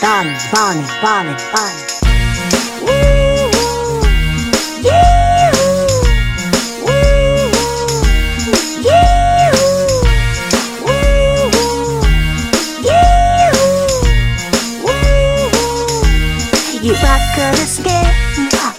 Bonnie, Bonnie, Bonnie, Bonnie. You I could escape.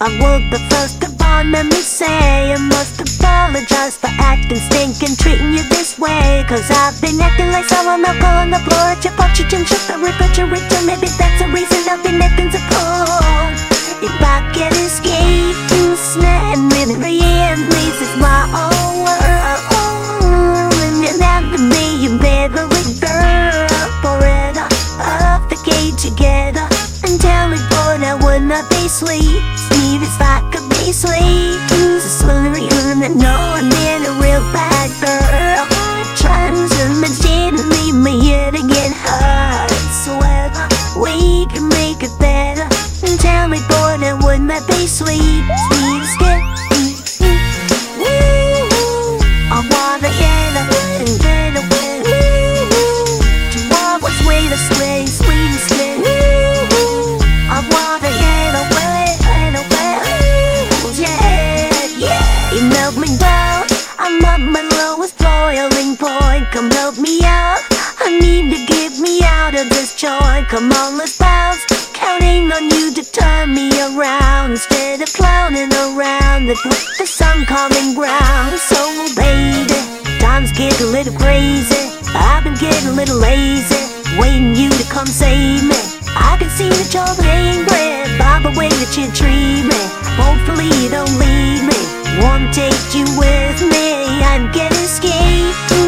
I would the first of all, let me say I must apologize for acting stinking, treating you this way. Cause I've been acting like someone up on the floor at your party, and shut the refrigerator. Maybe that's the reason I've been acting would not be sweet. Sweet as I could be sweet. Who's a slurry and no one been a real bad girl. Trying to legitimately me here to get hurt. So whether we can make it better. And tell me, boy, that would not be sweet. Sweet Come help me out. I need to get me out of this joint. Come on, let's bounce. Counting on you to turn me around instead of clowning around the, the sun common ground. So, baby, times get a little crazy. I've been getting a little lazy, waiting you to come save me. I can see that you're angry by the way that you treat me. Hopefully you don't leave me. Won't take you with me? I'm getting escape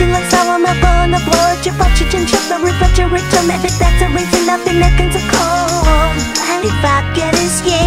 Acting like someone up on the floor at your butt, and shut the refrigerator. Maybe that's the reason I've been acting so cold. If I can escape, snap